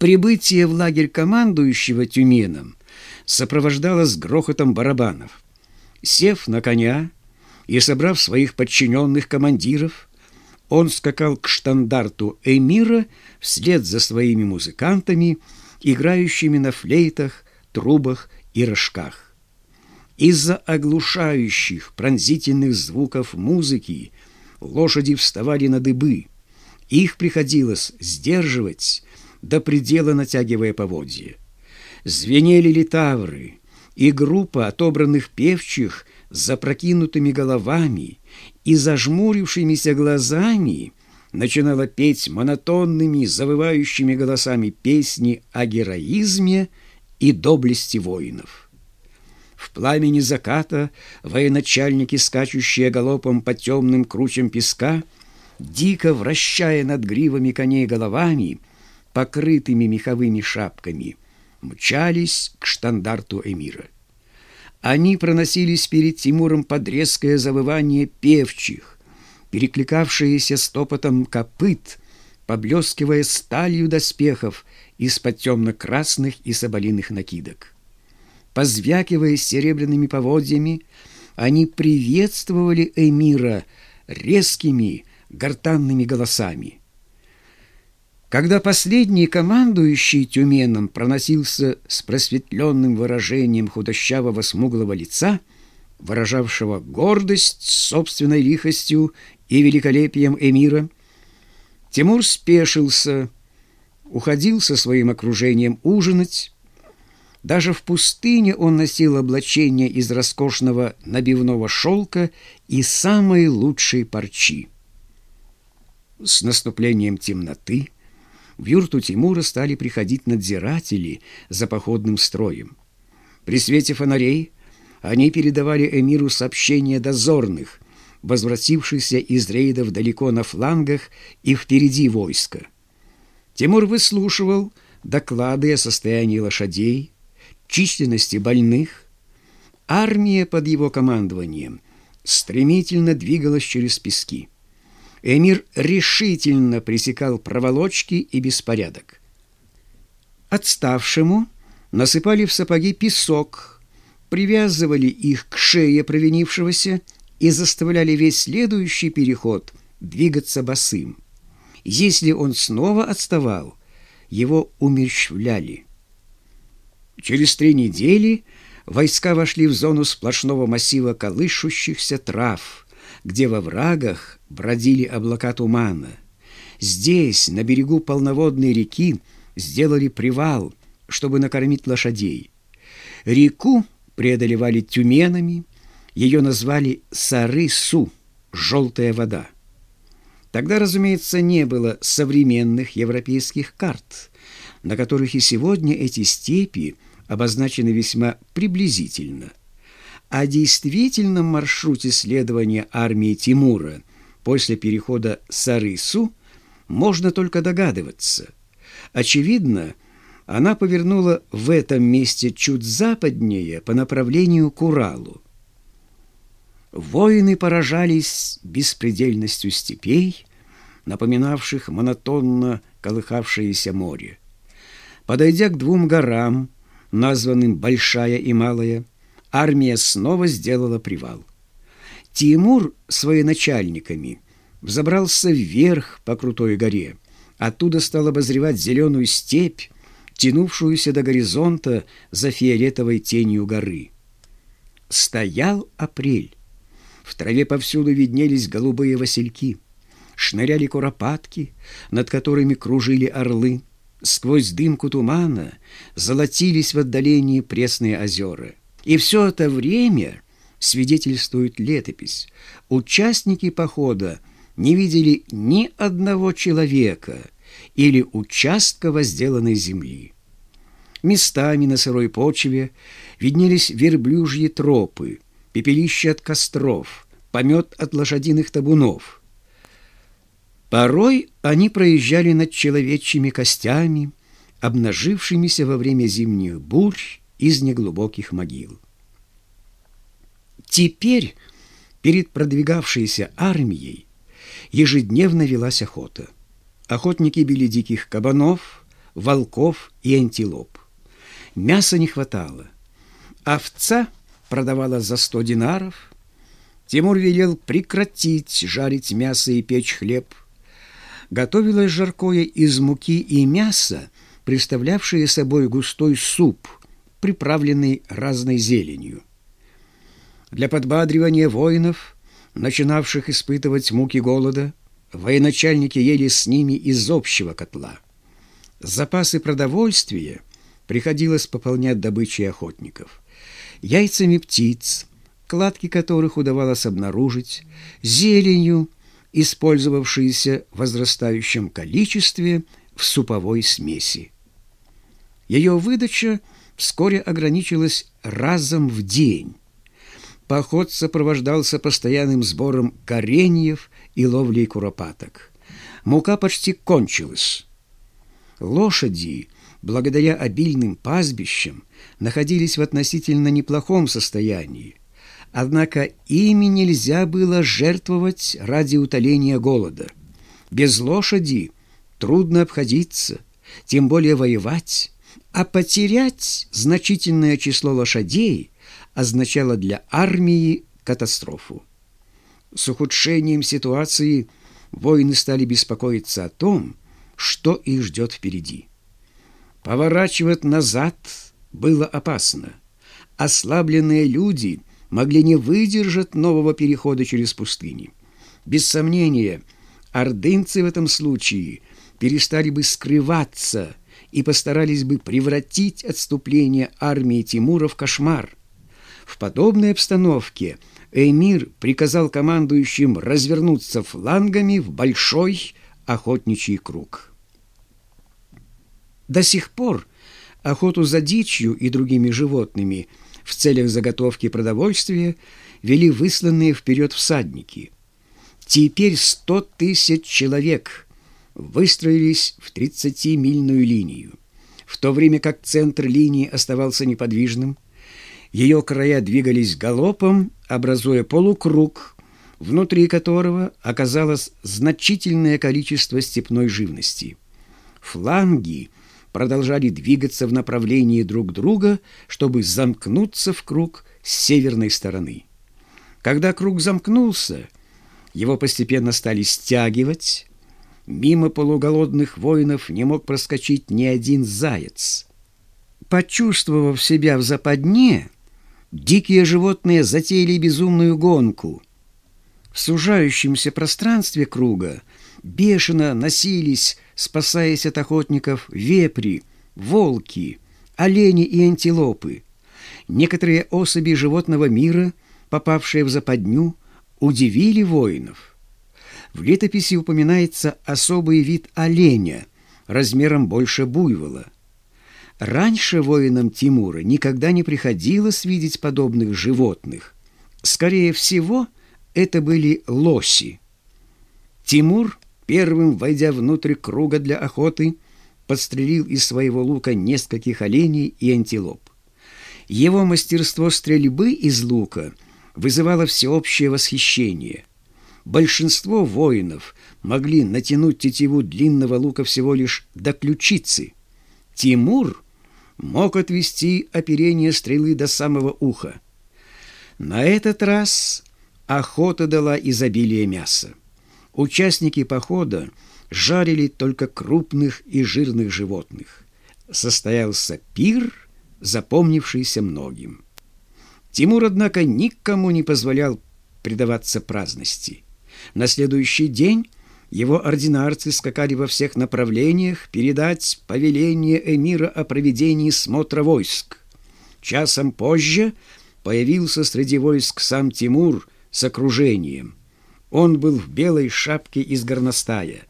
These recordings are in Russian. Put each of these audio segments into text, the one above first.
Прибытие в лагерь командующего Тюменом сопровождалось грохотом барабанов. Сев на коня и собрав своих подчиненных командиров, он скакал к штандарту эмира вслед за своими музыкантами, играющими на флейтах, трубах и рожках. Из-за оглушающих пронзительных звуков музыки лошади вставали на дыбы. Их приходилось сдерживать, до предела натягивая поводья. Звенели литавры, и группа отобранных певчих с запрокинутыми головами и зажмурившимися глазами начинала петь монотонными, завывающими голосами песни о героизме и доблести воинов. В пламени заката военачальники, скачущие галопом по темным кручам песка, дико вращая над гривами коней головами, покрытыми меховыми шапками, мчались к штандарту эмира. Они проносились перед Тимуром под резкое завывание певчих, перекликавшиеся стопотом копыт, поблескивая сталью доспехов из-под темно-красных и соболиных накидок. Позвякивая серебряными поводьями, они приветствовали эмира резкими гортанными голосами. Когда последний командующий Тюменом проносился с просветленным выражением худощавого смуглого лица, выражавшего гордость собственной лихостью и великолепием эмира, Тимур спешился, уходил со своим окружением ужинать. Даже в пустыне он носил облачение из роскошного набивного шелка и самой лучшей парчи. С наступлением темноты – в юрту Тимура стали приходить надзиратели за походным строем. При свете фонарей они передавали эмиру сообщения дозорных, возвратившихся из рейдов далеко на флангах и впереди войска. Тимур выслушивал доклады о состоянии лошадей, численности больных. Армия под его командованием стремительно двигалась через пески. Эмир решительно пресекал проволочки и беспорядок. Отставшему насыпали в сапоги песок, привязывали их к шее провинившегося и заставляли весь следующий переход двигаться босым. Если он снова отставал, его умерщвляли. Через три недели войска вошли в зону сплошного массива колышущихся трав – где во врагах бродили облака тумана. Здесь, на берегу полноводной реки, сделали привал, чтобы накормить лошадей. Реку преодолевали тюменами, ее назвали Сары-Су, желтая вода. Тогда, разумеется, не было современных европейских карт, на которых и сегодня эти степи обозначены весьма приблизительно – о действительном маршруте следования армии Тимура после перехода Сарысу можно только догадываться. Очевидно, она повернула в этом месте чуть западнее по направлению к Уралу. Воины поражались беспредельностью степей, напоминавших монотонно колыхавшееся море. Подойдя к двум горам, названным Большая и Малая, армия снова сделала привал. Тимур с военачальниками взобрался вверх по крутой горе. Оттуда стал обозревать зеленую степь, тянувшуюся до горизонта за фиолетовой тенью горы. Стоял апрель. В траве повсюду виднелись голубые васильки. Шныряли куропатки, над которыми кружили орлы. Сквозь дымку тумана золотились в отдалении пресные озера. И все это время, свидетельствует летопись, участники похода не видели ни одного человека или участка возделанной земли. Местами на сырой почве виднелись верблюжьи тропы, пепелища от костров, помет от лошадиных табунов. Порой они проезжали над человечьими костями, обнажившимися во время зимних бурь из неглубоких могил. Теперь перед продвигавшейся армией ежедневно велась охота. Охотники били диких кабанов, волков и антилоп. Мяса не хватало. Овца продавала за сто динаров. Тимур велел прекратить жарить мясо и печь хлеб. Готовилось жаркое из муки и мяса, представлявшее собой густой суп, приправленный разной зеленью. Для подбадривания воинов, начинавших испытывать муки голода, военачальники ели с ними из общего котла. Запасы продовольствия приходилось пополнять добычей охотников. Яйцами птиц, кладки которых удавалось обнаружить, зеленью, использовавшейся в возрастающем количестве в суповой смеси. Ее выдача вскоре ограничилась разом в день. Поход сопровождался постоянным сбором кореньев и ловлей куропаток. Мука почти кончилась. Лошади, благодаря обильным пастбищам, находились в относительно неплохом состоянии. Однако ими нельзя было жертвовать ради утоления голода. Без лошади трудно обходиться, тем более воевать, а потерять значительное число лошадей означало для армии катастрофу. С ухудшением ситуации воины стали беспокоиться о том, что их ждет впереди. Поворачивать назад было опасно. Ослабленные люди могли не выдержать нового перехода через пустыни. Без сомнения, ордынцы в этом случае перестали бы скрываться и постарались бы превратить отступление армии Тимура в кошмар. В подобной обстановке эмир приказал командующим развернуться флангами в большой охотничий круг. До сих пор охоту за дичью и другими животными в целях заготовки продовольствия вели высланные вперед всадники. Теперь сто тысяч человек выстроились в 30-мильную линию. В то время как центр линии оставался неподвижным, ее края двигались галопом, образуя полукруг, внутри которого оказалось значительное количество степной живности. Фланги – продолжали двигаться в направлении друг друга, чтобы замкнуться в круг с северной стороны. Когда круг замкнулся, его постепенно стали стягивать. Мимо полуголодных воинов не мог проскочить ни один заяц. Почувствовав себя в западне, дикие животные затеяли безумную гонку. В сужающемся пространстве круга бешено носились спасаясь от охотников, вепри, волки, олени и антилопы. Некоторые особи животного мира, попавшие в западню, удивили воинов. В летописи упоминается особый вид оленя, размером больше буйвола. Раньше воинам Тимура никогда не приходилось видеть подобных животных. Скорее всего, это были лоси. Тимур Первым, войдя внутрь круга для охоты, подстрелил из своего лука нескольких оленей и антилоп. Его мастерство стрельбы из лука вызывало всеобщее восхищение. Большинство воинов могли натянуть тетиву длинного лука всего лишь до ключицы. Тимур мог отвести оперение стрелы до самого уха. На этот раз охота дала изобилие мяса. Участники похода жарили только крупных и жирных животных. Состоялся пир, запомнившийся многим. Тимур, однако, никому не позволял предаваться праздности. На следующий день его ординарцы скакали во всех направлениях передать повеление эмира о проведении смотра войск. Часом позже появился среди войск сам Тимур с окружением – он был в белой шапке из горностая,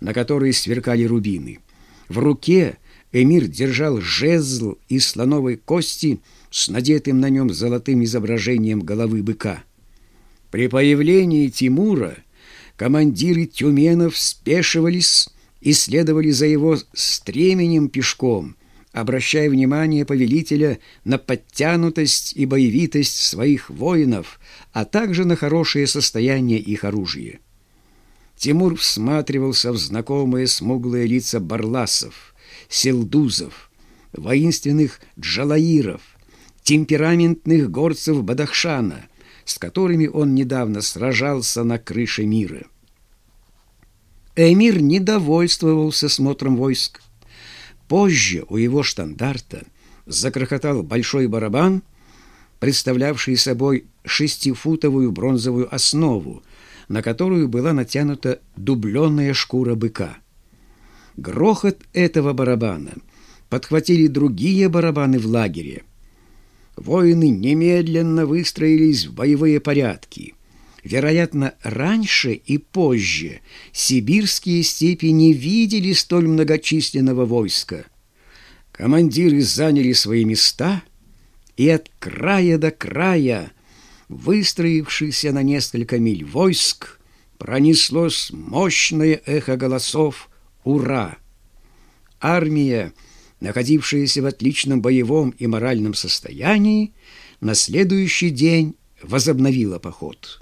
на которой сверкали рубины. В руке эмир держал жезл из слоновой кости с надетым на нем золотым изображением головы быка. При появлении Тимура командиры тюменов спешивались и следовали за его стременем пешком, обращая внимание повелителя на подтянутость и боевитость своих воинов, а также на хорошее состояние их оружия. Тимур всматривался в знакомые смуглые лица барласов, селдузов, воинственных джалаиров, темпераментных горцев Бадахшана, с которыми он недавно сражался на крыше мира. Эмир недовольствовался смотром войск. Позже у его штандарта закрохотал большой барабан, представлявший собой шестифутовую бронзовую основу, на которую была натянута дубленная шкура быка. Грохот этого барабана подхватили другие барабаны в лагере. Воины немедленно выстроились в боевые порядки – Вероятно, раньше и позже сибирские степи не видели столь многочисленного войска. Командиры заняли свои места, и от края до края, выстроившихся на несколько миль войск, пронеслось мощное эхо голосов «Ура!». Армия, находившаяся в отличном боевом и моральном состоянии, на следующий день возобновила поход.